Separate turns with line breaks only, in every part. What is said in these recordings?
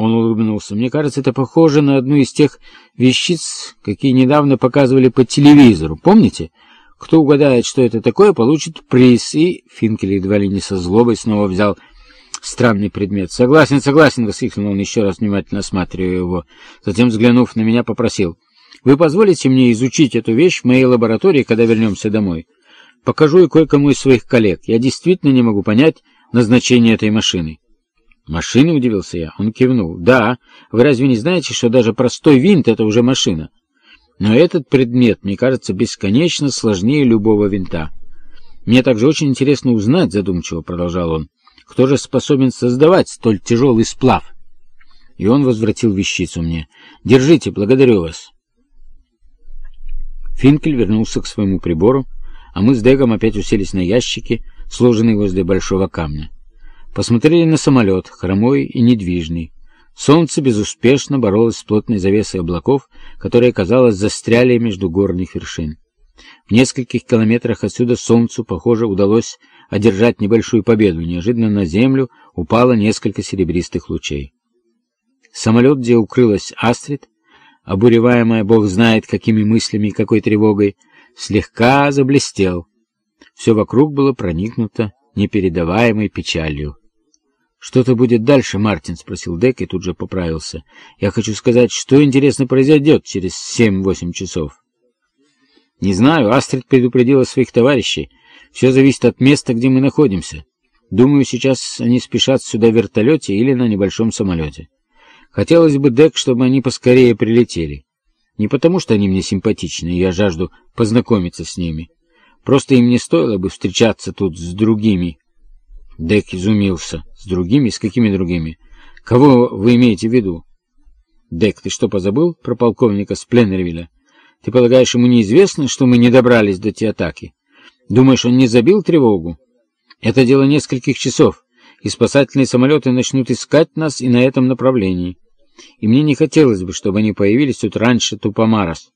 Он улыбнулся. «Мне кажется, это похоже на одну из тех вещиц, какие недавно показывали по телевизору. Помните? Кто угадает, что это такое, получит приз». И Финкель едва ли не со злобой снова взял странный предмет. «Согласен, согласен!» — воскликнул он, еще раз внимательно осматривая его. Затем, взглянув на меня, попросил. «Вы позволите мне изучить эту вещь в моей лаборатории, когда вернемся домой? Покажу и кое-кому из своих коллег. Я действительно не могу понять назначение этой машины». «Машины?» — удивился я. Он кивнул. «Да. Вы разве не знаете, что даже простой винт — это уже машина? Но этот предмет, мне кажется, бесконечно сложнее любого винта. Мне также очень интересно узнать, — задумчиво продолжал он, — кто же способен создавать столь тяжелый сплав?» И он возвратил вещицу мне. «Держите, благодарю вас». Финкель вернулся к своему прибору, а мы с Дегом опять уселись на ящики, сложенные возле большого камня. Посмотрели на самолет, хромой и недвижный. Солнце безуспешно боролось с плотной завесой облаков, которые, казалось, застряли между горных вершин. В нескольких километрах отсюда солнцу, похоже, удалось одержать небольшую победу. Неожиданно на землю упало несколько серебристых лучей. Самолет, где укрылась Астрид, обуреваемая бог знает какими мыслями и какой тревогой, слегка заблестел. Все вокруг было проникнуто непередаваемой печалью. «Что-то будет дальше, Мартин?» — спросил Дек и тут же поправился. «Я хочу сказать, что, интересно, произойдет через семь-восемь часов?» «Не знаю. Астрид предупредила своих товарищей. Все зависит от места, где мы находимся. Думаю, сейчас они спешат сюда в вертолете или на небольшом самолете. Хотелось бы, Дек, чтобы они поскорее прилетели. Не потому, что они мне симпатичны, и я жажду познакомиться с ними. Просто им не стоило бы встречаться тут с другими». Дек изумился. С другими? С какими другими? Кого вы имеете в виду? Дек, ты что, позабыл про полковника Спленнервилля? Ты полагаешь, ему неизвестно, что мы не добрались до те атаки? Думаешь, он не забил тревогу? Это дело нескольких часов, и спасательные самолеты начнут искать нас и на этом направлении. И мне не хотелось бы, чтобы они появились тут раньше Тупомарос.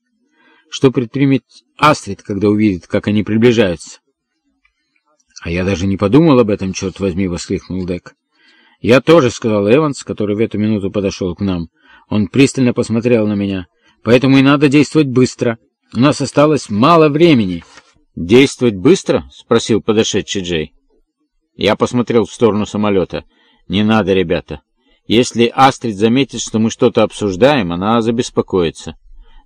Что предпримет Астрид, когда увидит, как они приближаются? «А я даже не подумал об этом, черт возьми!» — воскликнул Дек. «Я тоже», — сказал Эванс, который в эту минуту подошел к нам. Он пристально посмотрел на меня. «Поэтому и надо действовать быстро. У нас осталось мало времени». «Действовать быстро?» — спросил подошедший Джей. Я посмотрел в сторону самолета. «Не надо, ребята. Если Астрид заметит, что мы что-то обсуждаем, она забеспокоится.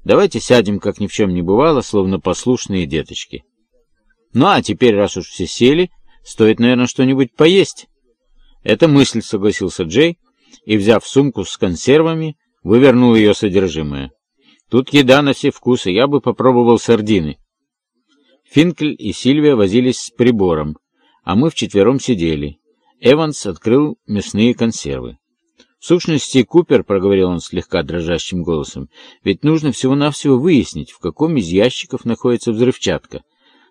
Давайте сядем, как ни в чем не бывало, словно послушные деточки». Ну а теперь, раз уж все сели, стоит, наверное, что-нибудь поесть. Эта мысль, согласился Джей, и, взяв сумку с консервами, вывернул ее содержимое. Тут еда на все вкусы, я бы попробовал сардины. Финкль и Сильвия возились с прибором, а мы вчетвером сидели. Эванс открыл мясные консервы. «В сущности, Купер, — проговорил он слегка дрожащим голосом, — ведь нужно всего-навсего выяснить, в каком из ящиков находится взрывчатка.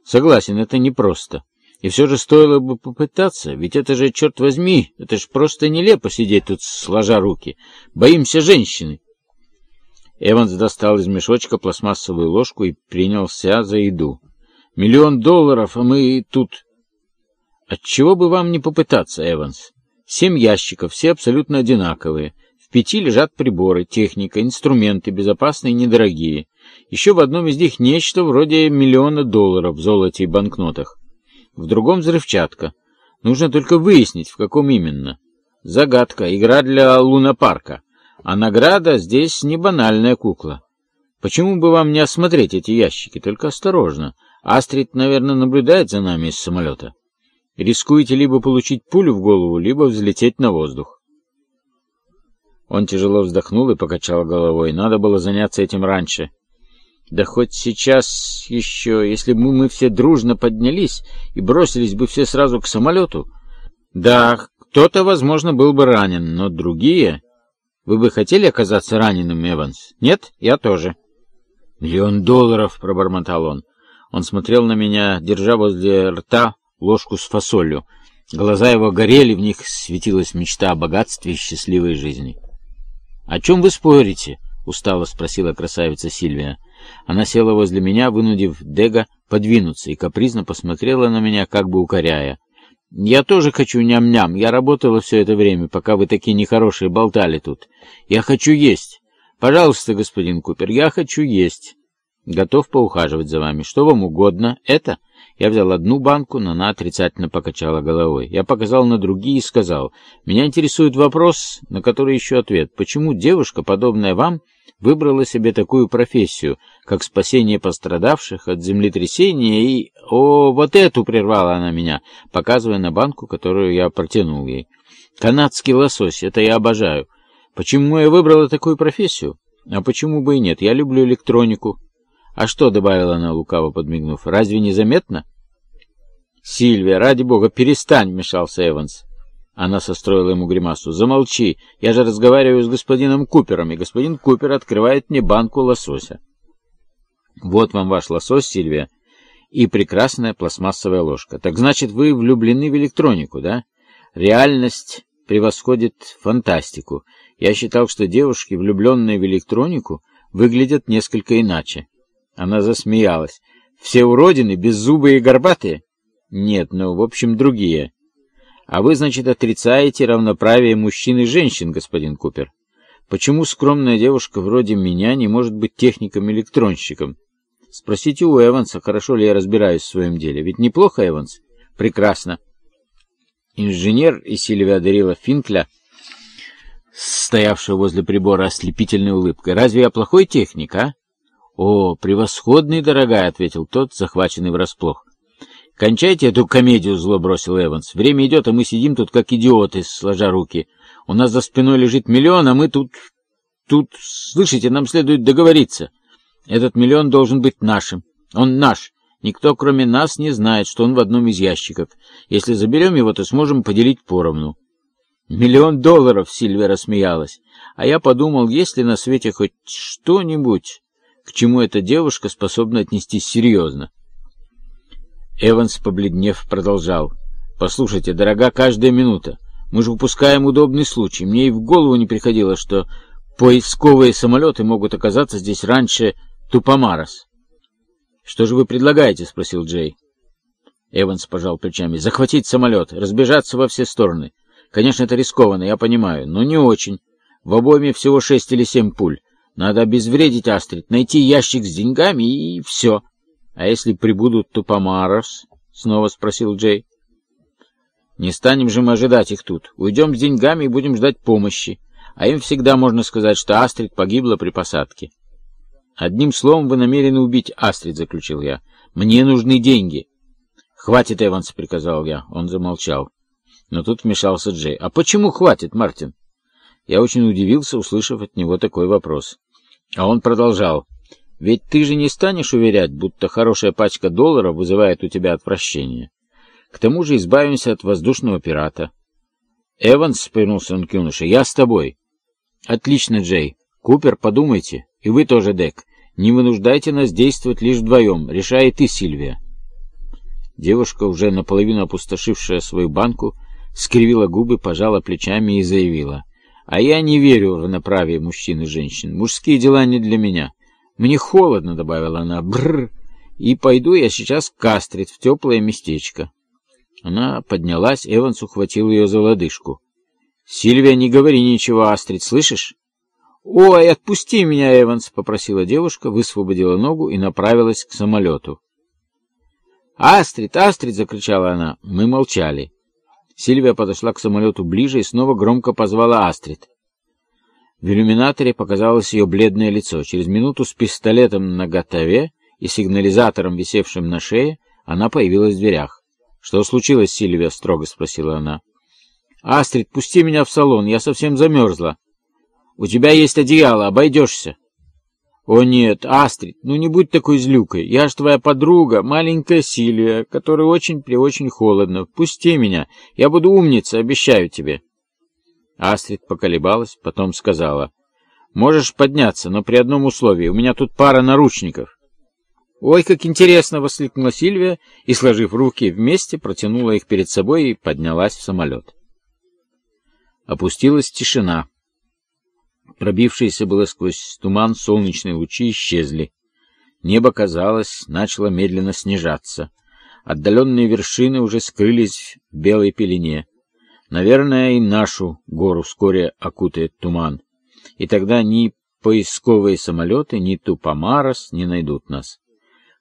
Согласен, это непросто. И все же стоило бы попытаться, ведь это же, черт возьми, это ж просто нелепо сидеть тут сложа руки. Боимся женщины. Эванс достал из мешочка пластмассовую ложку и принялся за еду. Миллион долларов, а мы тут... Отчего бы вам не попытаться, Эванс? Семь ящиков, все абсолютно одинаковые. В пяти лежат приборы, техника, инструменты, безопасные и недорогие. Еще в одном из них нечто вроде миллиона долларов в золоте и банкнотах. В другом взрывчатка. Нужно только выяснить, в каком именно. Загадка, игра для лунопарка. А награда здесь не банальная кукла. Почему бы вам не осмотреть эти ящики? Только осторожно. Астрид, наверное, наблюдает за нами из самолета. Рискуете либо получить пулю в голову, либо взлететь на воздух. Он тяжело вздохнул и покачал головой. Надо было заняться этим раньше. Да хоть сейчас еще, если бы мы все дружно поднялись и бросились бы все сразу к самолету. Да, кто-то, возможно, был бы ранен, но другие... Вы бы хотели оказаться раненым, Эванс? Нет? Я тоже. «Миллион долларов!» — пробормотал он. Он смотрел на меня, держа возле рта ложку с фасолью. Глаза его горели, в них светилась мечта о богатстве и счастливой жизни. «О чем вы спорите?» — устало спросила красавица Сильвия. Она села возле меня, вынудив Дега подвинуться, и капризно посмотрела на меня, как бы укоряя. Я тоже хочу ням-ням. Я работала все это время, пока вы такие нехорошие болтали тут. Я хочу есть. Пожалуйста, господин Купер, я хочу есть. Готов поухаживать за вами. Что вам угодно? Это? Я взял одну банку, но она отрицательно покачала головой. Я показал на другие и сказал, «Меня интересует вопрос, на который ищу ответ. Почему девушка, подобная вам, выбрала себе такую профессию, как спасение пострадавших от землетрясения и... О, вот эту прервала она меня, показывая на банку, которую я протянул ей. Канадский лосось, это я обожаю. Почему я выбрала такую профессию? А почему бы и нет? Я люблю электронику. «А что?» — добавила она, лукаво подмигнув. «Разве не заметно?» «Сильвия, ради бога, перестань!» — вмешался Эванс. Она состроила ему гримасу. «Замолчи! Я же разговариваю с господином Купером, и господин Купер открывает мне банку лосося». «Вот вам ваш лосось, Сильвия, и прекрасная пластмассовая ложка. Так значит, вы влюблены в электронику, да? Реальность превосходит фантастику. Я считал, что девушки, влюбленные в электронику, выглядят несколько иначе. Она засмеялась. «Все уродины, беззубые и горбатые?» «Нет, ну, в общем, другие». «А вы, значит, отрицаете равноправие мужчин и женщин, господин Купер? Почему скромная девушка вроде меня не может быть техником-электронщиком? Спросите у Эванса, хорошо ли я разбираюсь в своем деле. Ведь неплохо, Эванс?» «Прекрасно». Инженер и Сильвия одарила Финкля, стоявшего возле прибора, ослепительной улыбкой. «Разве я плохой техник, а?» «О, превосходный, дорогая!» — ответил тот, захваченный врасплох. «Кончайте эту комедию!» — зло бросил Эванс. «Время идет, а мы сидим тут как идиоты, сложа руки. У нас за спиной лежит миллион, а мы тут... Тут, слышите, нам следует договориться. Этот миллион должен быть нашим. Он наш. Никто, кроме нас, не знает, что он в одном из ящиков. Если заберем его, то сможем поделить поровну». «Миллион долларов!» — Сильвия рассмеялась. «А я подумал, есть ли на свете хоть что-нибудь...» к чему эта девушка способна отнестись серьезно. Эванс, побледнев, продолжал. «Послушайте, дорога каждая минута. Мы же упускаем удобный случай. Мне и в голову не приходило, что поисковые самолеты могут оказаться здесь раньше Тупомарос». «Что же вы предлагаете?» — спросил Джей. Эванс пожал плечами. «Захватить самолет, разбежаться во все стороны. Конечно, это рискованно, я понимаю, но не очень. В обойме всего шесть или семь пуль. Надо обезвредить Астрид, найти ящик с деньгами и все. — А если прибудут Тупомарос? — снова спросил Джей. — Не станем же мы ожидать их тут. Уйдем с деньгами и будем ждать помощи. А им всегда можно сказать, что Астрид погибла при посадке. — Одним словом, вы намерены убить Астрид, — заключил я. — Мне нужны деньги. — Хватит, Эванс, — приказал я. Он замолчал. Но тут вмешался Джей. — А почему хватит, Мартин? Я очень удивился, услышав от него такой вопрос. А он продолжал. «Ведь ты же не станешь уверять, будто хорошая пачка долларов вызывает у тебя отвращение. К тому же избавимся от воздушного пирата». «Эванс», — повернулся он к юноше, — «я с тобой». «Отлично, Джей. Купер, подумайте. И вы тоже, Дек. Не вынуждайте нас действовать лишь вдвоем. Решай ты, Сильвия». Девушка, уже наполовину опустошившая свою банку, скривила губы, пожала плечами и заявила. А я не верю в равноправие мужчин и женщин. Мужские дела не для меня. Мне холодно, — добавила она, — бррр, и пойду я сейчас к Астрид в теплое местечко. Она поднялась, Эванс ухватил ее за лодыжку. — Сильвия, не говори ничего, Астрид, слышишь? — Ой, отпусти меня, Эванс, — попросила девушка, высвободила ногу и направилась к самолету. «Астрид, Астрид!» — закричала она. Мы молчали. Сильвия подошла к самолету ближе и снова громко позвала Астрид. В иллюминаторе показалось ее бледное лицо. Через минуту с пистолетом на готове и сигнализатором, висевшим на шее, она появилась в дверях. «Что случилось, Сильвия?» — строго спросила она. «Астрид, пусти меня в салон, я совсем замерзла. У тебя есть одеяло, обойдешься». «О нет, Астрид, ну не будь такой злюкой. Я ж твоя подруга, маленькая Сильвия, которой очень-преочень холодно. Пусти меня, я буду умница, обещаю тебе». Астрид поколебалась, потом сказала. «Можешь подняться, но при одном условии. У меня тут пара наручников». «Ой, как интересно!» — воскликнула Сильвия и, сложив руки вместе, протянула их перед собой и поднялась в самолет. Опустилась тишина. Пробившиеся было сквозь туман солнечные лучи исчезли. Небо, казалось, начало медленно снижаться. Отдаленные вершины уже скрылись в белой пелене. Наверное, и нашу гору вскоре окутает туман. И тогда ни поисковые самолеты, ни Тупомарос не найдут нас.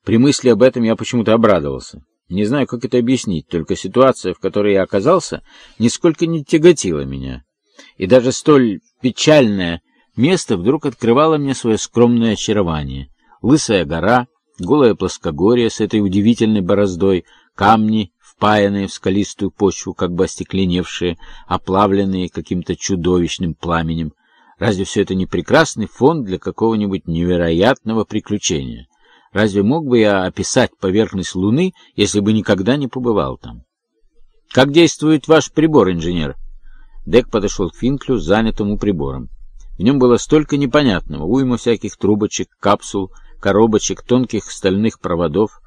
При мысли об этом я почему-то обрадовался. Не знаю, как это объяснить, только ситуация, в которой я оказался, нисколько не тяготила меня. И даже столь печальное место вдруг открывало мне свое скромное очарование. Лысая гора, голое плоскогорье с этой удивительной бороздой, камни, впаянные в скалистую почву, как бы остекленевшие, оплавленные каким-то чудовищным пламенем. Разве все это не прекрасный фон для какого-нибудь невероятного приключения? Разве мог бы я описать поверхность Луны, если бы никогда не побывал там? Как действует ваш прибор, инженер? Дек подошел к Финклю, занятому прибором. В нем было столько непонятного, уйма всяких трубочек, капсул, коробочек, тонких стальных проводов,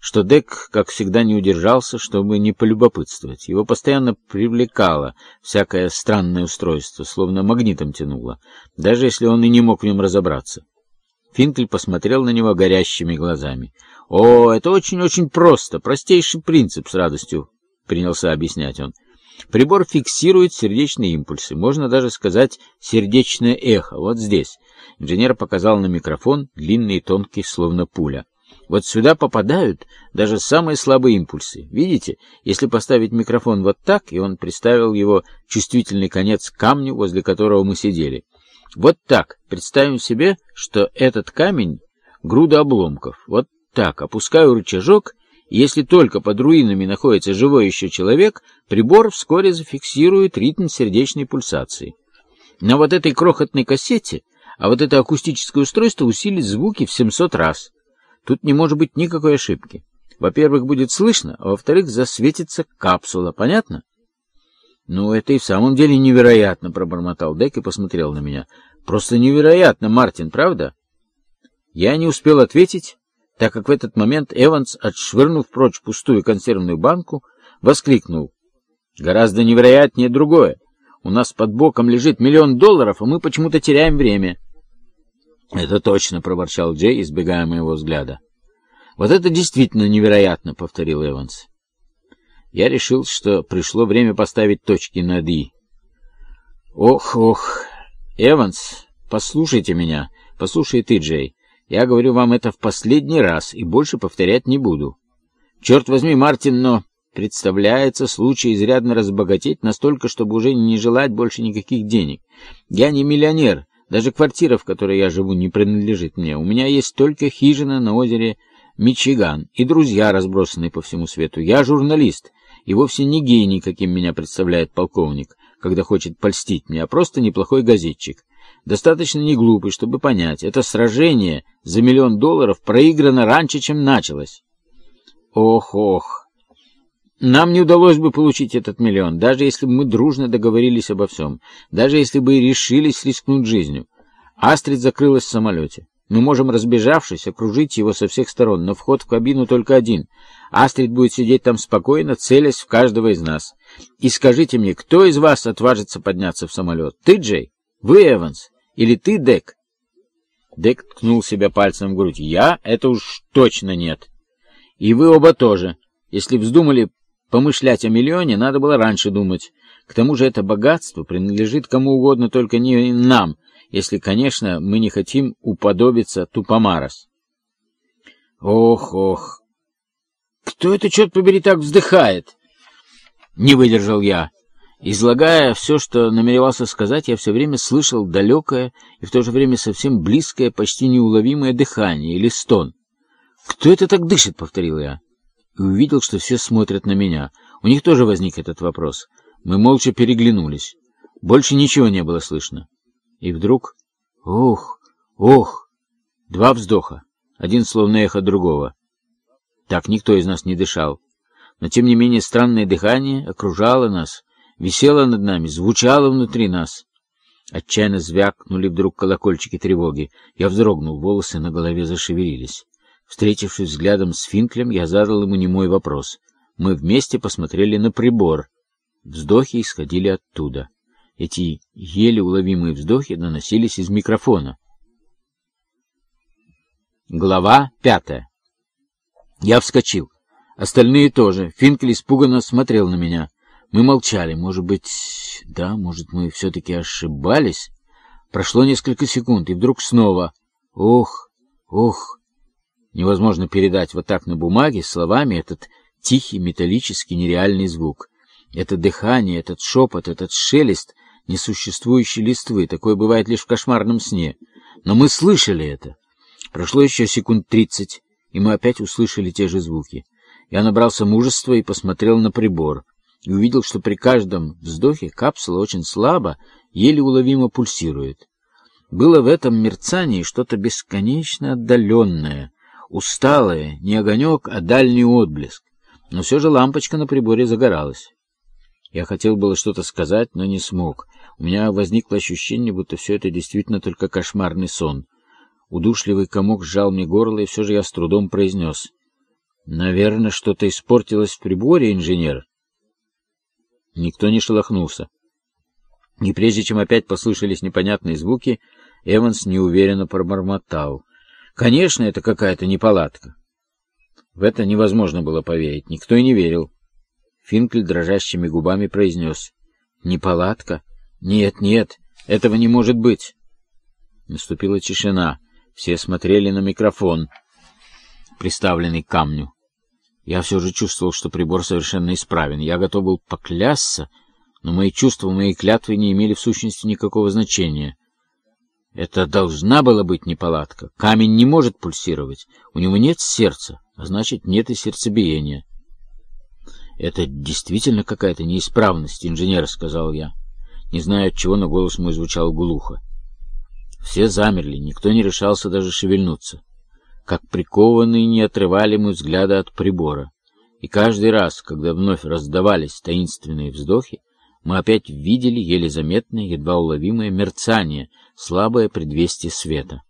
что Дек, как всегда, не удержался, чтобы не полюбопытствовать. Его постоянно привлекало всякое странное устройство, словно магнитом тянуло, даже если он и не мог в нем разобраться. Финкель посмотрел на него горящими глазами. «О, это очень-очень просто, простейший принцип с радостью», — принялся объяснять он. «Прибор фиксирует сердечные импульсы, можно даже сказать сердечное эхо, вот здесь». Инженер показал на микрофон, длинный и тонкий, словно пуля. Вот сюда попадают даже самые слабые импульсы. Видите, если поставить микрофон вот так, и он приставил его чувствительный конец к камню, возле которого мы сидели, вот так. Представим себе, что этот камень — груда обломков. Вот так. Опускаю рычажок, если только под руинами находится живой еще человек, прибор вскоре зафиксирует ритм сердечной пульсации. На вот этой крохотной кассете, а вот это акустическое устройство усилит звуки в 700 раз. Тут не может быть никакой ошибки. Во-первых, будет слышно, а во-вторых, засветится капсула. Понятно? «Ну, это и в самом деле невероятно», — пробормотал Дек и посмотрел на меня. «Просто невероятно, Мартин, правда?» Я не успел ответить, так как в этот момент Эванс, отшвырнув прочь пустую консервную банку, воскликнул. «Гораздо невероятнее другое. У нас под боком лежит миллион долларов, а мы почему-то теряем время». «Это точно», — проворчал Джей, избегая моего взгляда. «Вот это действительно невероятно», — повторил Эванс я решил, что пришло время поставить точки над «и». Ох, ох, Эванс, послушайте меня, послушай ты, Джей. Я говорю вам это в последний раз и больше повторять не буду. Черт возьми, Мартин, но представляется случай изрядно разбогатеть настолько, чтобы уже не желать больше никаких денег. Я не миллионер, даже квартира, в которой я живу, не принадлежит мне. У меня есть только хижина на озере Мичиган и друзья, разбросанные по всему свету. Я журналист, и вовсе не гений, каким меня представляет полковник, когда хочет польстить мне, а просто неплохой газетчик. Достаточно не глупый, чтобы понять, это сражение за миллион долларов проиграно раньше, чем началось. Ох-ох. Нам не удалось бы получить этот миллион, даже если бы мы дружно договорились обо всем, даже если бы и решились рискнуть жизнью. Астрид закрылась в самолете. Мы можем, разбежавшись, окружить его со всех сторон, но вход в кабину только один. Астрид будет сидеть там спокойно, целясь в каждого из нас. И скажите мне, кто из вас отважится подняться в самолет? Ты, Джей? Вы, Эванс? Или ты, Дек? Дек ткнул себя пальцем в грудь. Я? Это уж точно нет. И вы оба тоже. Если вздумали помышлять о миллионе, надо было раньше думать. К тому же это богатство принадлежит кому угодно, только не нам, если, конечно, мы не хотим уподобиться Тупомарос. Ох, ох, кто это, черт побери, так вздыхает? Не выдержал я. Излагая все, что намеревался сказать, я все время слышал далекое и в то же время совсем близкое, почти неуловимое дыхание или стон. «Кто это так дышит?» — повторил я. И увидел, что все смотрят на меня. У них тоже возник этот вопрос. Мы молча переглянулись. Больше ничего не было слышно. И вдруг... Ох, ох! Два вздоха, один словно эхо другого. Так никто из нас не дышал. Но, тем не менее, странное дыхание окружало нас, висело над нами, звучало внутри нас. Отчаянно звякнули вдруг колокольчики тревоги. Я вздрогнул, волосы на голове зашевелились. Встретившись взглядом с Финклем, я задал ему немой вопрос. Мы вместе посмотрели на прибор. Вздохи исходили оттуда. Эти еле уловимые вздохи доносились из микрофона. Глава пятая. Я вскочил. Остальные тоже. Финкель испуганно смотрел на меня. Мы молчали. Может быть... Да, может, мы все-таки ошибались? Прошло несколько секунд, и вдруг снова... Ох, ох... Невозможно передать вот так на бумаге словами этот тихий, металлический, нереальный звук. Это дыхание, этот шепот, этот шелест несуществующей листвы. Такое бывает лишь в кошмарном сне. Но мы слышали это. Прошло еще секунд тридцать, и мы опять услышали те же звуки. Я набрался мужества и посмотрел на прибор, и увидел, что при каждом вздохе капсула очень слабо, еле уловимо пульсирует. Было в этом мерцании что-то бесконечно отдаленное, усталое, не огонек, а дальний отблеск. Но все же лампочка на приборе загоралась. Я хотел было что-то сказать, но не смог. У меня возникло ощущение, будто все это действительно только кошмарный сон. Удушливый комок сжал мне горло, и все же я с трудом произнес. «Наверное, что-то испортилось в приборе, инженер?» Никто не шелохнулся. И прежде чем опять послышались непонятные звуки, Эванс неуверенно пробормотал. «Конечно, это какая-то неполадка». В это невозможно было поверить, никто и не верил. Финкль дрожащими губами произнес. «Неполадка? Нет, нет, этого не может быть!» Наступила тишина. Все смотрели на микрофон, приставленный к камню. Я все же чувствовал, что прибор совершенно исправен. Я готов был поклясться, но мои чувства, мои клятвы не имели в сущности никакого значения. Это должна была быть неполадка. Камень не может пульсировать. У него нет сердца, а значит, нет и сердцебиения. «Это действительно какая-то неисправность, инженер», — сказал я. Не знаю, от чего, но голос мой звучал глухо. Все замерли, никто не решался даже шевельнуться. Как прикованные не отрывали мы взгляда от прибора. И каждый раз, когда вновь раздавались таинственные вздохи, мы опять видели еле заметное, едва уловимое мерцание, слабое предвестие света.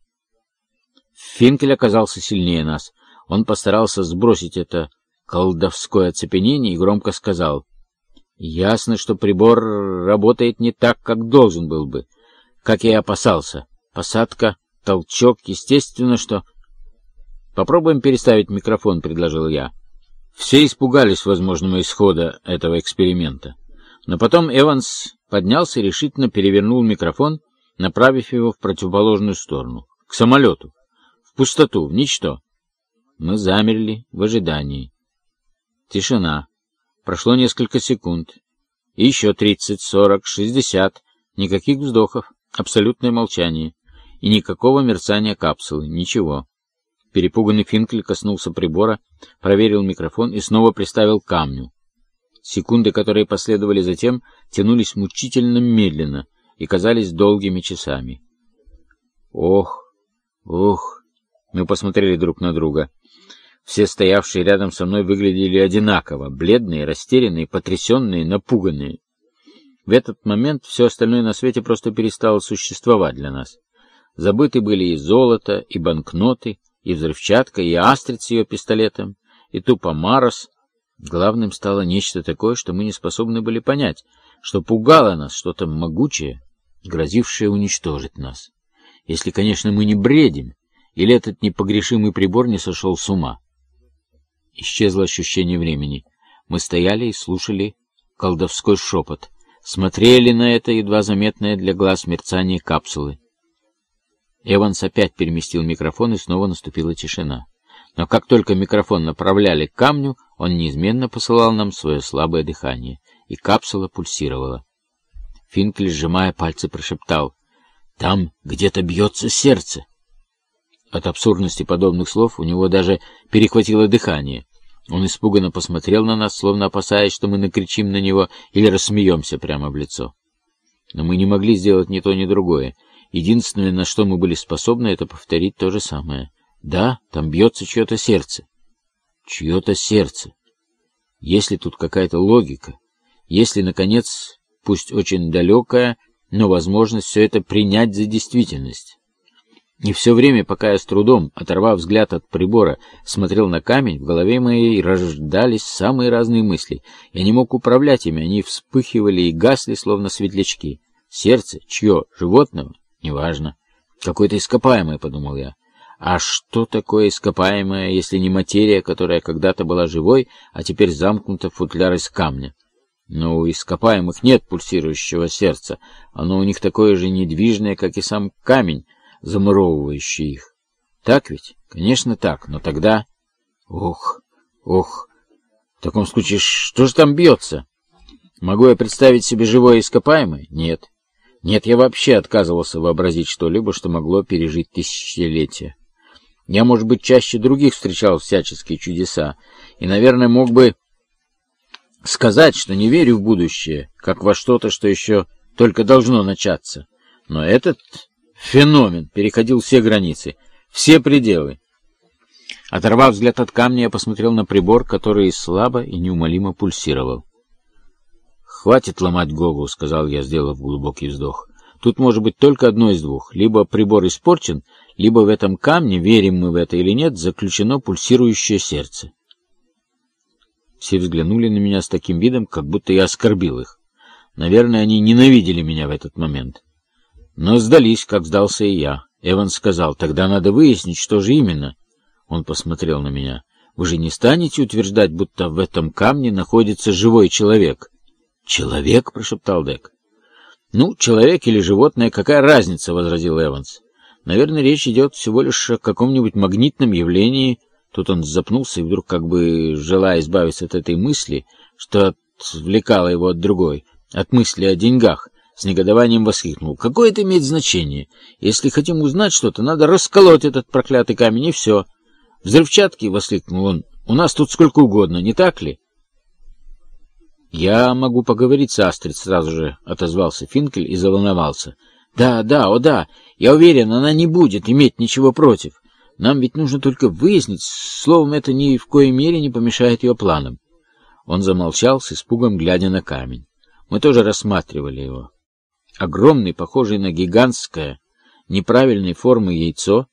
Финкель оказался сильнее нас. Он постарался сбросить это колдовское оцепенение и громко сказал. «Ясно, что прибор работает не так, как должен был бы, как я и опасался. Посадка, толчок, естественно, что...» «Попробуем переставить микрофон», — предложил я. Все испугались возможного исхода этого эксперимента. Но потом Эванс поднялся и решительно перевернул микрофон, направив его в противоположную сторону, к самолету, в пустоту, в ничто. Мы замерли в ожидании. Тишина. Прошло несколько секунд. И еще тридцать, сорок, шестьдесят. Никаких вздохов. Абсолютное молчание. И никакого мерцания капсулы. Ничего. Перепуганный Финкель коснулся прибора, проверил микрофон и снова приставил к камню. Секунды, которые последовали затем, тянулись мучительно медленно и казались долгими часами. «Ох, ох!» Мы посмотрели друг на друга. Все стоявшие рядом со мной выглядели одинаково, бледные, растерянные, потрясенные, напуганные. В этот момент все остальное на свете просто перестало существовать для нас. Забыты были и золото, и банкноты, и взрывчатка, и астрид с ее пистолетом, и тупомарос. Главным стало нечто такое, что мы не способны были понять, что пугало нас что-то могучее, грозившее уничтожить нас. Если, конечно, мы не бредим, или этот непогрешимый прибор не сошел с ума. Исчезло ощущение времени. Мы стояли и слушали колдовской шепот. Смотрели на это едва заметное для глаз мерцание капсулы. Эванс опять переместил микрофон, и снова наступила тишина. Но как только микрофон направляли к камню, он неизменно посылал нам свое слабое дыхание, и капсула пульсировала. Финкель, сжимая пальцы, прошептал «Там где-то бьется сердце». От абсурдности подобных слов у него даже перехватило дыхание. Он испуганно посмотрел на нас, словно опасаясь, что мы накричим на него или рассмеемся прямо в лицо. Но мы не могли сделать ни то, ни другое. Единственное, на что мы были способны, это повторить то же самое. Да, там бьется чье-то сердце. Чье-то сердце. Если тут какая-то логика, если, наконец, пусть очень далекая, но возможность все это принять за действительность. И все время, пока я с трудом, оторвав взгляд от прибора, смотрел на камень, в голове моей рождались самые разные мысли. Я не мог управлять ими, они вспыхивали и гасли, словно светлячки. Сердце? Чье? Животного? Неважно. Какое-то ископаемое, подумал я. А что такое ископаемое, если не материя, которая когда-то была живой, а теперь замкнута в футляр из камня? Но у ископаемых нет пульсирующего сердца. Оно у них такое же недвижное, как и сам камень, замуровывающий их. Так ведь? Конечно так, но тогда... Ох, ох, в таком случае что же там бьется? Могу я представить себе живое ископаемое? Нет. Нет, я вообще отказывался вообразить что-либо, что могло пережить тысячелетия. Я, может быть, чаще других встречал всяческие чудеса, и, наверное, мог бы сказать, что не верю в будущее, как во что-то, что еще только должно начаться. Но этот феномен переходил все границы, все пределы. Оторвав взгляд от камня, я посмотрел на прибор, который слабо и неумолимо пульсировал. «Хватит ломать голову», — сказал я, сделав глубокий вздох. «Тут может быть только одно из двух. Либо прибор испорчен, либо в этом камне, верим мы в это или нет, заключено пульсирующее сердце». Все взглянули на меня с таким видом, как будто я оскорбил их. Наверное, они ненавидели меня в этот момент. Но сдались, как сдался и я. Эван сказал, тогда надо выяснить, что же именно. Он посмотрел на меня. Вы же не станете утверждать, будто в этом камне находится живой человек? Человек, прошептал Дек. Ну, человек или животное, какая разница, возразил Эванс. Наверное, речь идет всего лишь о каком-нибудь магнитном явлении, Тут он запнулся и вдруг, как бы желая избавиться от этой мысли, что отвлекало его от другой, от мысли о деньгах, с негодованием воскликнул. «Какое это имеет значение? Если хотим узнать что-то, надо расколоть этот проклятый камень, и все». «Взрывчатки!» — воскликнул он. «У нас тут сколько угодно, не так ли?» «Я могу поговорить с Астрид», — сразу же отозвался Финкель и заволновался. «Да, да, о да, я уверен, она не будет иметь ничего против. Нам ведь нужно только выяснить, словом, это ни в коей мере не помешает ее планам. Он замолчал с испугом, глядя на камень. Мы тоже рассматривали его. Огромный, похожий на гигантское, неправильной формы яйцо,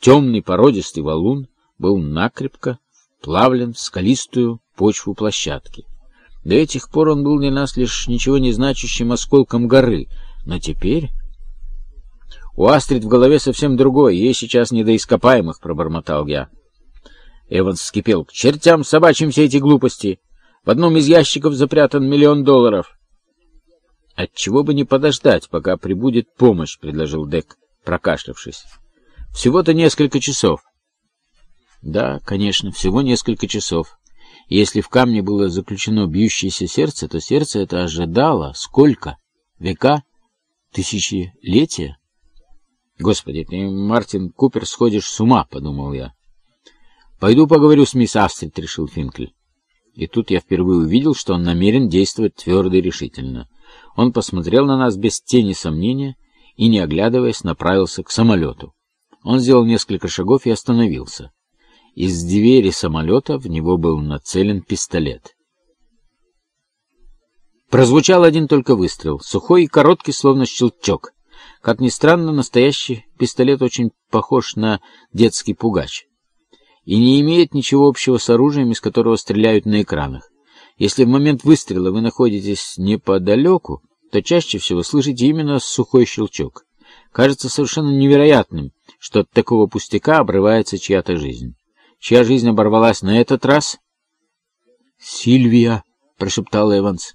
темный породистый валун был накрепко вплавлен в скалистую почву площадки. До этих пор он был для нас лишь ничего не значащим осколком горы, но теперь у Астрид в голове совсем другое, ей сейчас не до ископаемых, — пробормотал я. Эванс вскипел. К чертям собачьим все эти глупости. В одном из ящиков запрятан миллион долларов. Отчего бы не подождать, пока прибудет помощь, — предложил Дек, прокашлявшись. Всего-то несколько часов. Да, конечно, всего несколько часов. Если в камне было заключено бьющееся сердце, то сердце это ожидало сколько? Века? Тысячелетия? «Господи, ты, Мартин Купер, сходишь с ума», — подумал я. «Пойду поговорю с мисс Астрид», — решил Финкль. И тут я впервые увидел, что он намерен действовать твердо и решительно. Он посмотрел на нас без тени сомнения и, не оглядываясь, направился к самолету. Он сделал несколько шагов и остановился. Из двери самолета в него был нацелен пистолет. Прозвучал один только выстрел, сухой и короткий, словно щелчок. Как ни странно, настоящий пистолет очень похож на детский пугач и не имеет ничего общего с оружием, из которого стреляют на экранах. Если в момент выстрела вы находитесь неподалеку, то чаще всего слышите именно сухой щелчок. Кажется совершенно невероятным, что от такого пустяка обрывается чья-то жизнь. Чья жизнь оборвалась на этот раз? «Сильвия!» — прошептал Эванс.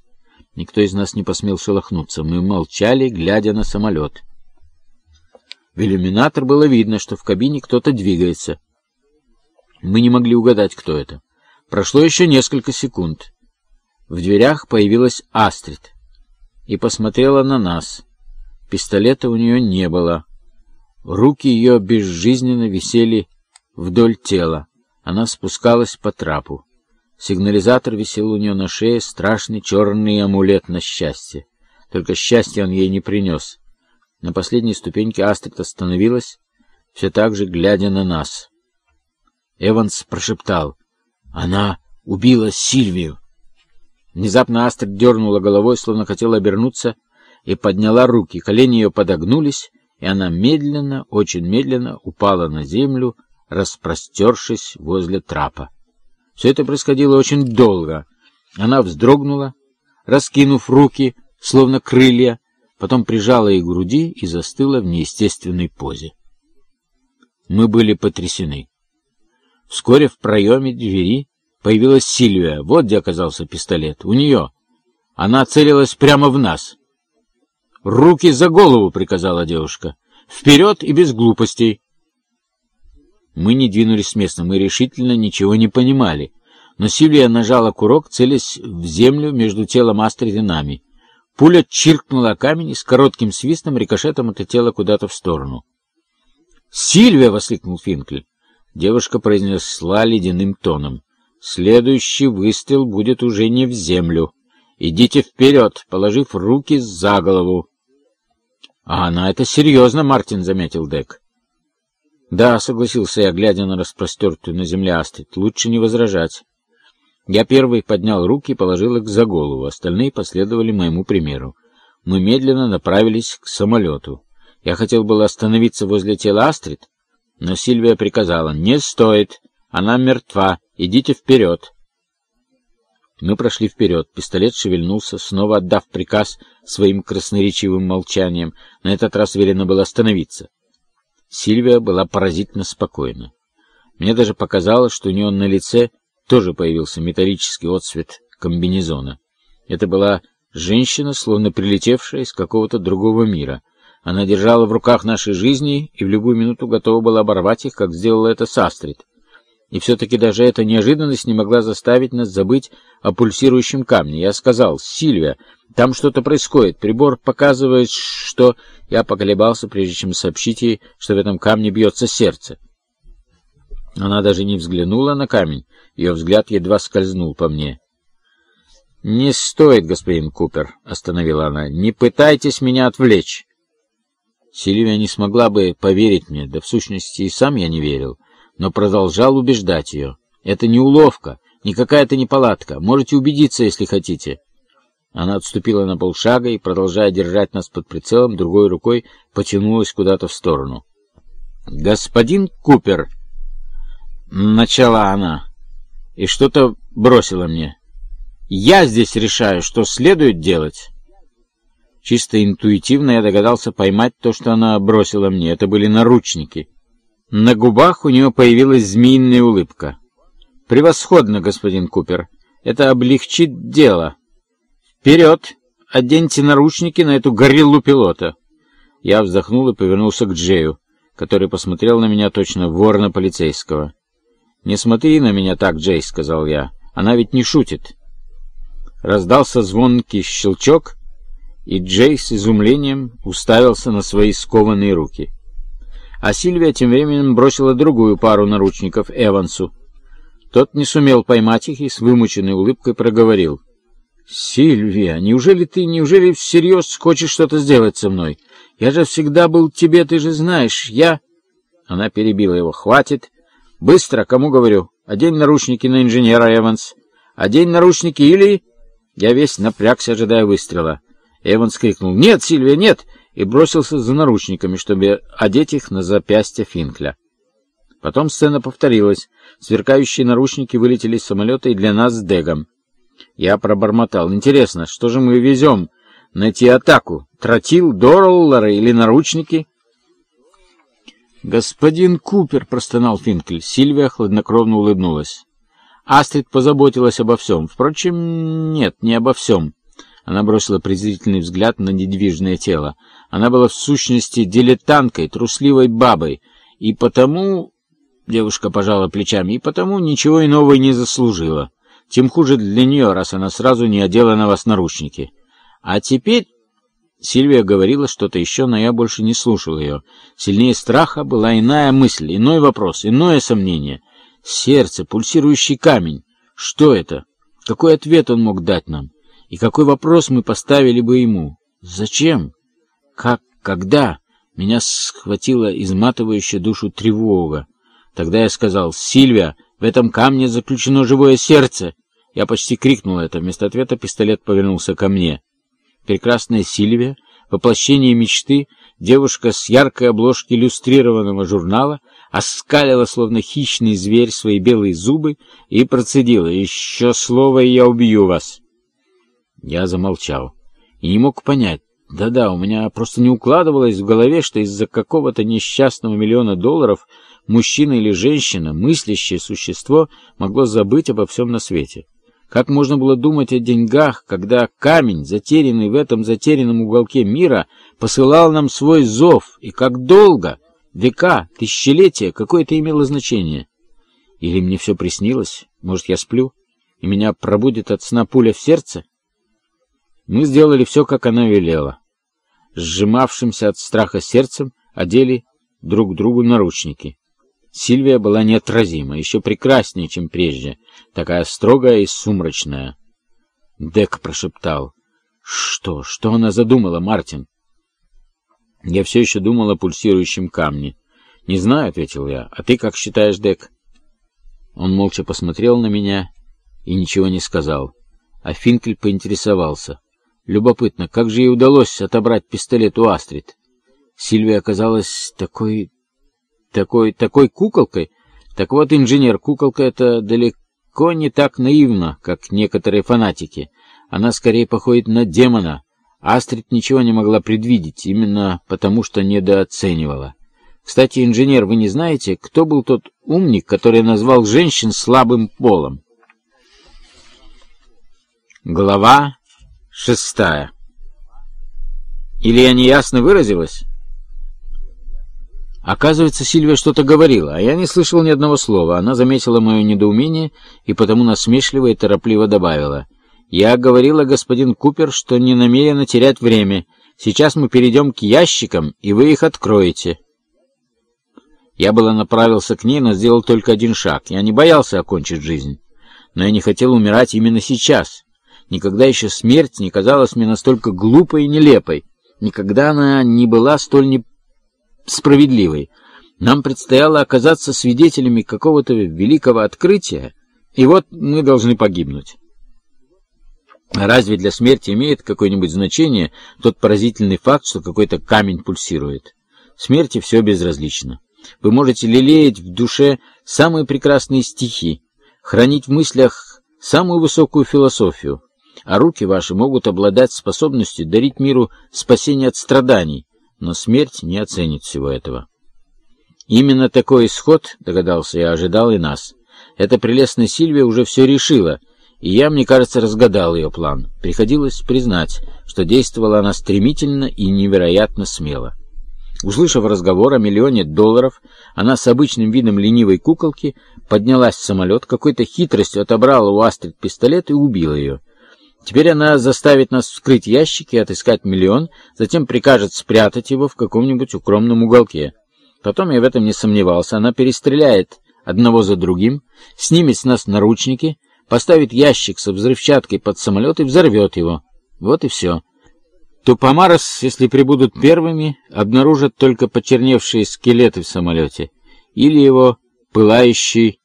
Никто из нас не посмел шелохнуться. Мы молчали, глядя на самолет. В иллюминатор было видно, что в кабине кто-то двигается. Мы не могли угадать, кто это. Прошло еще несколько секунд. В дверях появилась Астрид и посмотрела на нас. Пистолета у нее не было. Руки ее безжизненно висели вдоль тела. Она спускалась по трапу. Сигнализатор висел у нее на шее, страшный черный амулет на счастье. Только счастья он ей не принес. На последней ступеньке Астрид остановилась, все так же глядя на нас. Эванс прошептал. «Она убила Сильвию!» Внезапно Астрид дернула головой, словно хотела обернуться, и подняла руки. Колени ее подогнулись, и она медленно, очень медленно упала на землю, распростершись возле трапа. Все это происходило очень долго. Она вздрогнула, раскинув руки, словно крылья, потом прижала их к груди и застыла в неестественной позе. Мы были потрясены. Вскоре в проеме двери появилась Сильвия. Вот где оказался пистолет. У нее. Она целилась прямо в нас. «Руки за голову!» — приказала девушка. «Вперед и без глупостей!» Мы не двинулись с места, мы решительно ничего не понимали. Но Сильвия нажала курок, целясь в землю между телом Астрид и нами. Пуля чиркнула камень и с коротким свистом рикошетом отлетела куда-то в сторону. «Сильвия!» — воскликнул Финкль. Девушка произнесла ледяным тоном. «Следующий выстрел будет уже не в землю. Идите вперед, положив руки за голову». «А она это серьезно, Мартин», — заметил Дек. «Да», — согласился я, глядя на распростертую на земле Астрид, — «лучше не возражать». Я первый поднял руки и положил их за голову, остальные последовали моему примеру. Мы медленно направились к самолету. Я хотел было остановиться возле тела Астрид, но Сильвия приказала «Не стоит! Она мертва! Идите вперед!» Мы прошли вперед. Пистолет шевельнулся, снова отдав приказ своим красноречивым молчанием. На этот раз велено было остановиться. Сильвия была поразительно спокойна. Мне даже показалось, что у нее на лице тоже появился металлический отсвет комбинезона. Это была женщина, словно прилетевшая из какого-то другого мира. Она держала в руках наши жизни и в любую минуту готова была оборвать их, как сделала это Састрид. И все-таки даже эта неожиданность не могла заставить нас забыть о пульсирующем камне. Я сказал, «Сильвия, там что-то происходит. Прибор показывает, что...» Я поколебался, прежде чем сообщить ей, что в этом камне бьется сердце. Она даже не взглянула на камень. Ее взгляд едва скользнул по мне. «Не стоит, господин Купер», — остановила она. «Не пытайтесь меня отвлечь». Сильвия не смогла бы поверить мне, да в сущности и сам я не верил но продолжал убеждать ее. «Это не уловка, не какая-то неполадка. Можете убедиться, если хотите». Она отступила на полшага и, продолжая держать нас под прицелом, другой рукой потянулась куда-то в сторону. «Господин Купер!» Начала она и что-то бросила мне. «Я здесь решаю, что следует делать». Чисто интуитивно я догадался поймать то, что она бросила мне. Это были наручники. На губах у нее появилась змеиная улыбка. «Превосходно, господин Купер. Это облегчит дело. Вперед! Оденьте наручники на эту гориллу пилота!» Я вздохнул и повернулся к Джею, который посмотрел на меня точно ворона полицейского. «Не смотри на меня так, Джей», — сказал я. «Она ведь не шутит». Раздался звонкий щелчок, и Джей с изумлением уставился на свои скованные руки. А Сильвия тем временем бросила другую пару наручников Эвансу. Тот не сумел поймать их и с вымученной улыбкой проговорил. «Сильвия, неужели ты, неужели всерьез хочешь что-то сделать со мной? Я же всегда был тебе, ты же знаешь, я...» Она перебила его. «Хватит! Быстро, кому говорю? Одень наручники на инженера, Эванс. Одень наручники или...» Я весь напрягся, ожидая выстрела. Эванс крикнул. «Нет, Сильвия, нет! И бросился за наручниками, чтобы одеть их на запястье Финкля. Потом сцена повторилась. Сверкающие наручники вылетели из самолета и для нас с Дегом. Я пробормотал. Интересно, что же мы везем? Найти атаку? Тротил, доллары или наручники? «Господин Купер», — простонал Финкль. Сильвия хладнокровно улыбнулась. Астрид позаботилась обо всем. Впрочем, нет, не обо всем. Она бросила презрительный взгляд на недвижное тело. Она была в сущности дилетанткой, трусливой бабой, и потому... Девушка пожала плечами, и потому ничего иного не заслужила. Тем хуже для нее, раз она сразу не одела на вас наручники. А теперь... Сильвия говорила что-то еще, но я больше не слушал ее. Сильнее страха была иная мысль, иной вопрос, иное сомнение. Сердце, пульсирующий камень. Что это? Какой ответ он мог дать нам? И какой вопрос мы поставили бы ему? Зачем? Как? Когда? Меня схватила изматывающая душу тревога. Тогда я сказал, «Сильвия, в этом камне заключено живое сердце!» Я почти крикнул это. Вместо ответа пистолет повернулся ко мне. Прекрасная Сильвия, воплощение мечты, девушка с яркой обложки иллюстрированного журнала, оскалила, словно хищный зверь, свои белые зубы и процедила, «Еще слово, и я убью вас!» Я замолчал и не мог понять. Да-да, у меня просто не укладывалось в голове, что из-за какого-то несчастного миллиона долларов мужчина или женщина, мыслящее существо, могло забыть обо всем на свете? Как можно было думать о деньгах, когда камень, затерянный в этом затерянном уголке мира, посылал нам свой зов, и как долго, века, тысячелетия, какое это имело значение? Или мне все приснилось? Может, я сплю, и меня пробудет от сна пуля в сердце? Мы сделали все, как она велела. Сжимавшимся от страха сердцем одели друг другу наручники. Сильвия была неотразима, еще прекраснее, чем прежде, такая строгая и сумрачная. Дек прошептал. «Что? Что она задумала, Мартин?» Я все еще думал о пульсирующем камне. «Не знаю», — ответил я. «А ты как считаешь, Дек?» Он молча посмотрел на меня и ничего не сказал. А Финкель поинтересовался. Любопытно, как же ей удалось отобрать пистолет у Астрид? Сильвия оказалась такой такой, такой куколкой. Так вот, инженер-куколка — это далеко не так наивно, как некоторые фанатики. Она скорее походит на демона. Астрид ничего не могла предвидеть, именно потому что недооценивала. Кстати, инженер, вы не знаете, кто был тот умник, который назвал женщин слабым полом? Глава шестая. Или я неясно выразилась? Оказывается, Сильвия что-то говорила, а я не слышал ни одного слова. Она заметила мое недоумение и потому насмешливо и торопливо добавила. «Я говорила, господин Купер, что не намерена терять время. Сейчас мы перейдем к ящикам, и вы их откроете». Я было направился к ней, но сделал только один шаг. Я не боялся окончить жизнь, но я не хотел умирать именно сейчас. Никогда еще смерть не казалась мне настолько глупой и нелепой. Никогда она не была столь не справедливой. Нам предстояло оказаться свидетелями какого-то великого открытия, и вот мы должны погибнуть. Разве для смерти имеет какое-нибудь значение тот поразительный факт, что какой-то камень пульсирует? Смерти все безразлично. Вы можете лелеять в душе самые прекрасные стихи, хранить в мыслях самую высокую философию, а руки ваши могут обладать способностью дарить миру спасение от страданий, но смерть не оценит всего этого. Именно такой исход, догадался я, ожидал и нас. Эта прелестная Сильвия уже все решила, и я, мне кажется, разгадал ее план. Приходилось признать, что действовала она стремительно и невероятно смело. Услышав разговор о миллионе долларов, она с обычным видом ленивой куколки поднялась в самолет, какой-то хитростью отобрала у Астрид пистолет и убила ее. Теперь она заставит нас вскрыть ящики и отыскать миллион, затем прикажет спрятать его в каком-нибудь укромном уголке. Потом я в этом не сомневался. Она перестреляет одного за другим, снимет с нас наручники, поставит ящик со взрывчаткой под самолет и взорвет его. Вот и все. Тупомарос, если прибудут первыми, обнаружат только почерневшие скелеты в самолете или его пылающий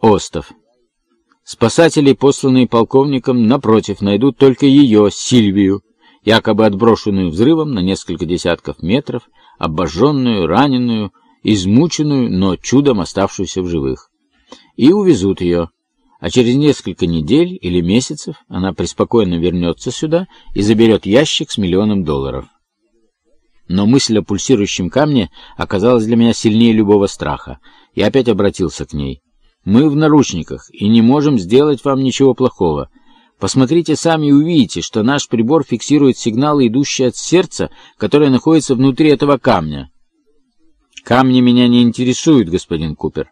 остов. Спасатели, посланные полковником, напротив, найдут только ее, Сильвию, якобы отброшенную взрывом на несколько десятков метров, обожженную, раненую, измученную, но чудом оставшуюся в живых. И увезут ее. А через несколько недель или месяцев она преспокойно вернется сюда и заберет ящик с миллионом долларов. Но мысль о пульсирующем камне оказалась для меня сильнее любого страха. Я опять обратился к ней. Мы в наручниках и не можем сделать вам ничего плохого. Посмотрите сами и увидите, что наш прибор фиксирует сигналы, идущие от сердца, которое находится внутри этого камня. Камни меня не интересуют, господин Купер.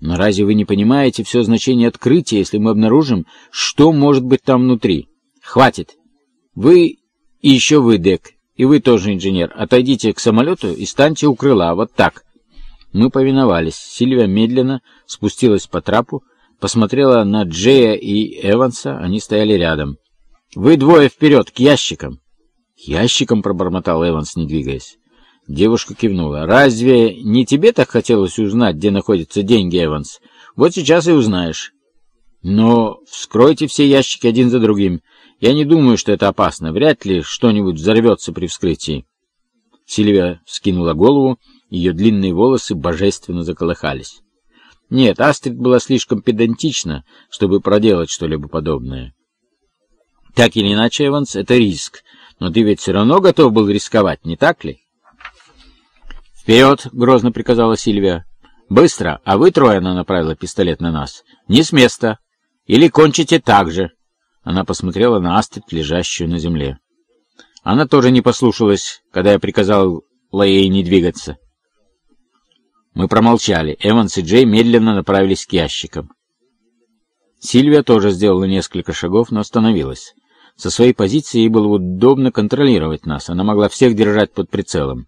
Но разве вы не понимаете все значение открытия, если мы обнаружим, что может быть там внутри? Хватит. Вы и еще вы, Дек, и вы тоже инженер. Отойдите к самолету и станьте у крыла, вот так. Мы повиновались. Сильвия медленно спустилась по трапу, посмотрела на Джея и Эванса, они стояли рядом. «Вы двое вперед, к ящикам!» «К ящикам!» — пробормотал Эванс, не двигаясь. Девушка кивнула. «Разве не тебе так хотелось узнать, где находятся деньги, Эванс? Вот сейчас и узнаешь». «Но вскройте все ящики один за другим. Я не думаю, что это опасно. Вряд ли что-нибудь взорвется при вскрытии». Сильвия скинула голову ее длинные волосы божественно заколыхались. Нет, Астрид была слишком педантична, чтобы проделать что-либо подобное. Так или иначе, Эванс, это риск. Но ты ведь все равно готов был рисковать, не так ли? «Вперед!» — грозно приказала Сильвия. «Быстро! А вы трое!» — она направила пистолет на нас. «Не с места! Или кончите так же!» Она посмотрела на Астрид, лежащую на земле. Она тоже не послушалась, когда я приказал ей не двигаться. Мы промолчали. Эванс и Джей медленно направились к ящикам. Сильвия тоже сделала несколько шагов, но остановилась. Со своей позиции ей было удобно контролировать нас. Она могла всех держать под прицелом.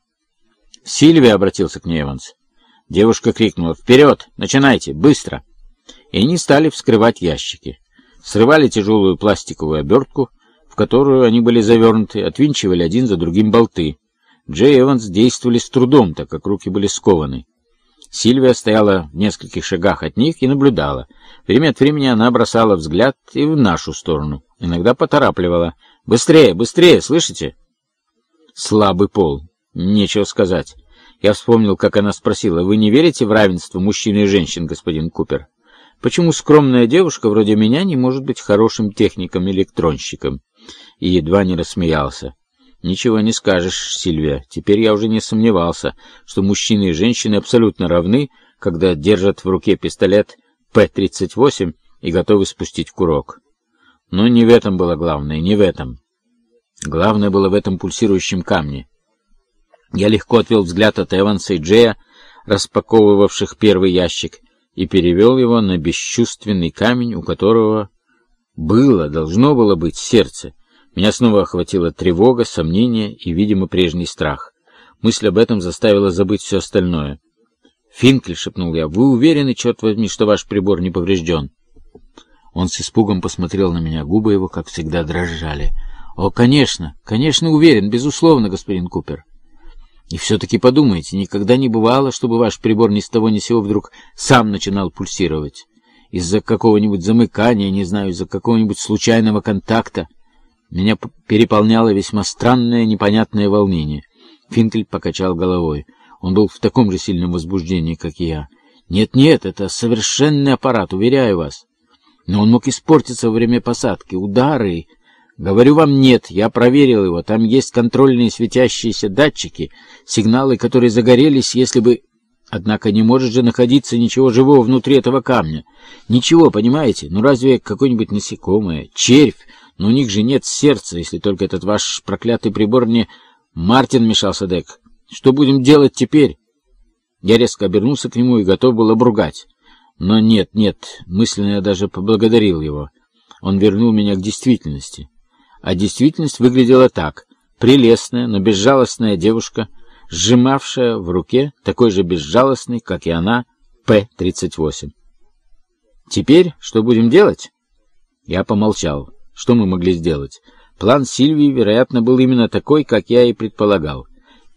«Сильвия!» — обратился к ней Эванс. Девушка крикнула «Вперед! Начинайте! Быстро!» И они стали вскрывать ящики. Срывали тяжелую пластиковую обертку, в которую они были завернуты, отвинчивали один за другим болты. Джей и Эванс действовали с трудом, так как руки были скованы. Сильвия стояла в нескольких шагах от них и наблюдала. Время от времени она бросала взгляд и в нашу сторону. Иногда поторапливала. «Быстрее, быстрее, слышите?» Слабый пол. Нечего сказать. Я вспомнил, как она спросила, «Вы не верите в равенство мужчин и женщин, господин Купер? Почему скромная девушка вроде меня не может быть хорошим техником-электронщиком?» И едва не рассмеялся. «Ничего не скажешь, Сильвия. Теперь я уже не сомневался, что мужчины и женщины абсолютно равны, когда держат в руке пистолет П-38 и готовы спустить курок. Но не в этом было главное, не в этом. Главное было в этом пульсирующем камне. Я легко отвел взгляд от Эванса и Джея, распаковывавших первый ящик, и перевел его на бесчувственный камень, у которого было, должно было быть сердце. Меня снова охватила тревога, сомнение и, видимо, прежний страх. Мысль об этом заставила забыть все остальное. «Финкель», — шепнул я, — «вы уверены, черт возьми, что ваш прибор не поврежден?» Он с испугом посмотрел на меня, губы его, как всегда, дрожали. «О, конечно, конечно, уверен, безусловно, господин Купер». И все-таки подумайте, никогда не бывало, чтобы ваш прибор ни с того ни сего вдруг сам начинал пульсировать. Из-за какого-нибудь замыкания, не знаю, из-за какого-нибудь случайного контакта. Меня переполняло весьма странное, непонятное волнение. Финкель покачал головой. Он был в таком же сильном возбуждении, как и я. «Нет-нет, это совершенный аппарат, уверяю вас. Но он мог испортиться во время посадки. Удары...» Говорю вам нет, я проверил его. Там есть контрольные светящиеся датчики, сигналы, которые загорелись, если бы... Однако не может же находиться ничего живого внутри этого камня. Ничего, понимаете? Ну разве какое-нибудь насекомое, червь? Но у них же нет сердца, если только этот ваш проклятый прибор не... Мартин, мешался Дек. Что будем делать теперь? Я резко обернулся к нему и готов был обругать. Но нет, нет, мысленно я даже поблагодарил его. Он вернул меня к действительности. А действительность выглядела так. Прелестная, но безжалостная девушка, сжимавшая в руке такой же безжалостный, как и она, П-38. «Теперь что будем делать?» Я помолчал. Что мы могли сделать? План Сильвии, вероятно, был именно такой, как я и предполагал.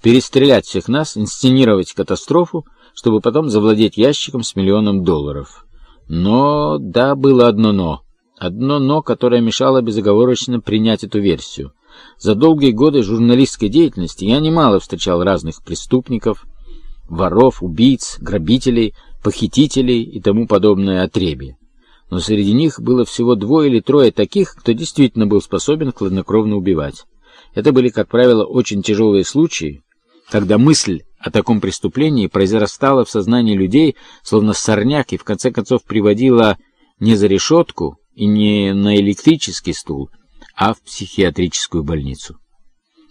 Перестрелять всех нас, инсценировать катастрофу, чтобы потом завладеть ящиком с миллионом долларов. Но, да, было одно «но». Одно «но», которое мешало безоговорочно принять эту версию. За долгие годы журналистской деятельности я немало встречал разных преступников, воров, убийц, грабителей, похитителей и тому подобное отребье. Но среди них было всего двое или трое таких, кто действительно был способен хладнокровно убивать. Это были, как правило, очень тяжелые случаи, когда мысль о таком преступлении произрастала в сознании людей, словно сорняк, и в конце концов приводила не за решетку, и не на электрический стул, а в психиатрическую больницу.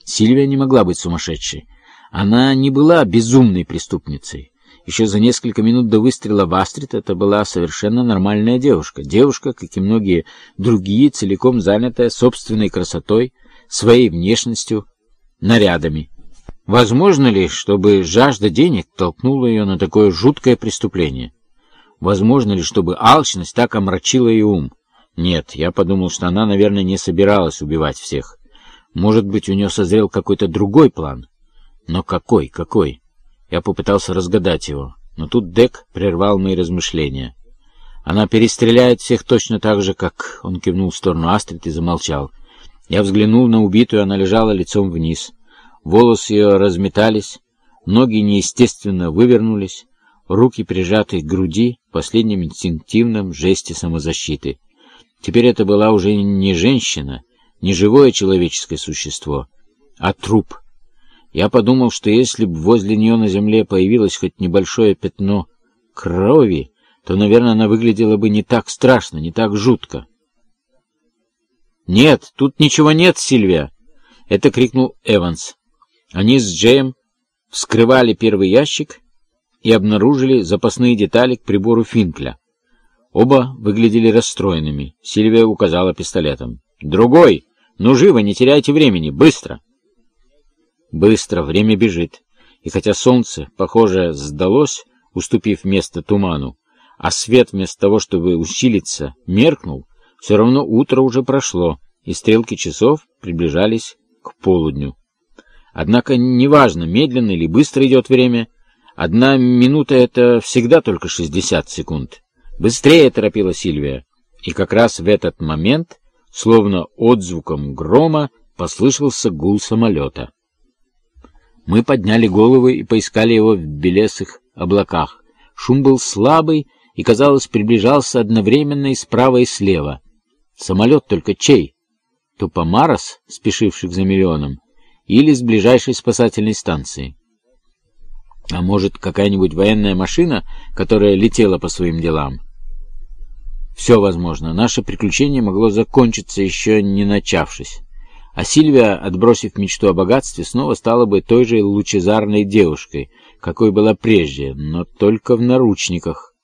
Сильвия не могла быть сумасшедшей. Она не была безумной преступницей. Еще за несколько минут до выстрела в Астрид это была совершенно нормальная девушка. Девушка, как и многие другие, целиком занятая собственной красотой, своей внешностью, нарядами. Возможно ли, чтобы жажда денег толкнула ее на такое жуткое преступление? Возможно ли, чтобы алчность так омрачила ее ум? Нет, я подумал, что она, наверное, не собиралась убивать всех. Может быть, у нее созрел какой-то другой план. Но какой, какой? Я попытался разгадать его, но тут Дек прервал мои размышления. Она перестреляет всех точно так же, как... Он кивнул в сторону Астрид и замолчал. Я взглянул на убитую, она лежала лицом вниз. Волосы ее разметались, ноги неестественно вывернулись, руки прижаты к груди в последнем инстинктивном жесте самозащиты. Теперь это была уже не женщина, не живое человеческое существо, а труп. Я подумал, что если бы возле нее на земле появилось хоть небольшое пятно крови, то, наверное, она выглядела бы не так страшно, не так жутко. «Нет, тут ничего нет, Сильвия!» — это крикнул Эванс. Они с Джеем вскрывали первый ящик и обнаружили запасные детали к прибору Финкля. Оба выглядели расстроенными. Сильвия указала пистолетом. «Другой! Ну, живо, не теряйте времени! Быстро!» Быстро, время бежит. И хотя солнце, похоже, сдалось, уступив место туману, а свет вместо того, чтобы усилиться, меркнул, все равно утро уже прошло, и стрелки часов приближались к полудню. Однако неважно, медленно или быстро идет время, одна минута — это всегда только 60 секунд. «Быстрее!» — торопила Сильвия. И как раз в этот момент, словно отзвуком грома, послышался гул самолета. Мы подняли головы и поискали его в белесых облаках. Шум был слабый и, казалось, приближался одновременно и справа, и слева. Самолет только чей? Тупомарос, спешивших за миллионом, или с ближайшей спасательной станции? А может, какая-нибудь военная машина, которая летела по своим делам? Все возможно. Наше приключение могло закончиться, еще не начавшись. А Сильвия, отбросив мечту о богатстве, снова стала бы той же лучезарной девушкой, какой была прежде, но только в наручниках.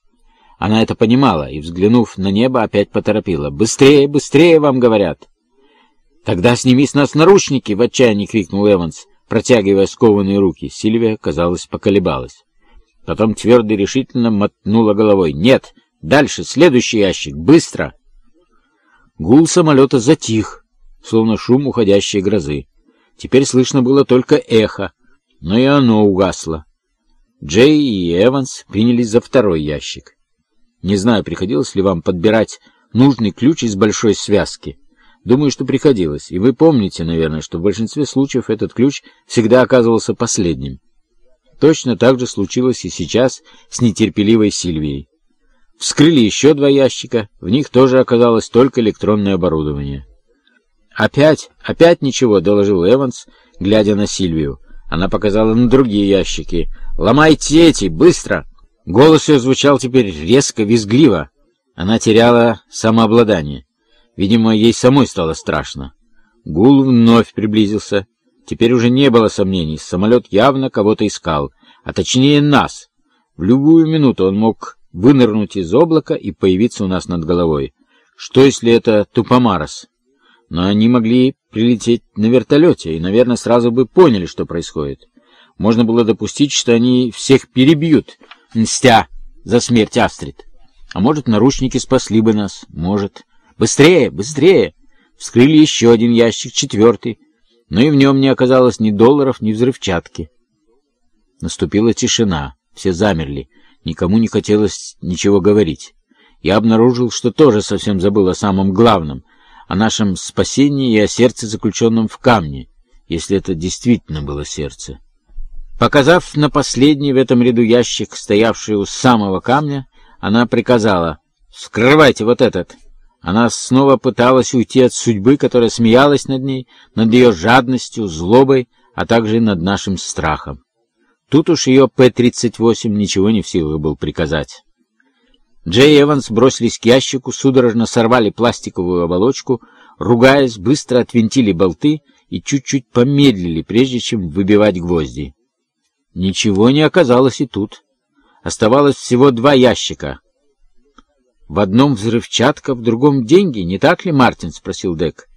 Она это понимала и, взглянув на небо, опять поторопила. «Быстрее, быстрее, вам говорят!» «Тогда сними с нас наручники!» — в отчаянии крикнул Эванс, протягивая скованные руки. Сильвия, казалось, поколебалась. Потом твердо и решительно мотнула головой. «Нет! Дальше! Следующий ящик! Быстро!» Гул самолета затих, словно шум уходящей грозы. Теперь слышно было только эхо, но и оно угасло. Джей и Эванс принялись за второй ящик. Не знаю, приходилось ли вам подбирать нужный ключ из большой связки. Думаю, что приходилось, и вы помните, наверное, что в большинстве случаев этот ключ всегда оказывался последним. Точно так же случилось и сейчас с нетерпеливой Сильвией. Вскрыли еще два ящика, в них тоже оказалось только электронное оборудование. «Опять, опять ничего», — доложил Эванс, глядя на Сильвию. Она показала на другие ящики. «Ломайте эти, быстро!» Голос ее звучал теперь резко, визгливо. Она теряла самообладание. Видимо, ей самой стало страшно. Гул вновь приблизился. Теперь уже не было сомнений. Самолет явно кого-то искал, а точнее нас. В любую минуту он мог вынырнуть из облака и появиться у нас над головой. Что, если это Тупомарос? Но они могли прилететь на вертолете и, наверное, сразу бы поняли, что происходит. Можно было допустить, что они всех перебьют, мстя за смерть Астрид. А может, наручники спасли бы нас, может. Быстрее, быстрее! Вскрыли еще один ящик, четвертый, но и в нем не оказалось ни долларов, ни взрывчатки. Наступила тишина, все замерли, никому не хотелось ничего говорить. Я обнаружил, что тоже совсем забыл о самом главном — о нашем спасении и о сердце, заключенном в камне, если это действительно было сердце. Показав на последний в этом ряду ящик, стоявший у самого камня, она приказала «Вскрывайте вот этот». Она снова пыталась уйти от судьбы, которая смеялась над ней, над ее жадностью, злобой, а также над нашим страхом. Тут уж ее П-38 ничего не в силах был приказать. Джей и Эванс бросились к ящику, судорожно сорвали пластиковую оболочку, ругаясь, быстро отвинтили болты и чуть-чуть помедлили, прежде чем выбивать гвозди. Ничего не оказалось и тут. Оставалось всего два ящика. «В одном взрывчатка, в другом деньги, не так ли, Мартин?» — спросил Дек.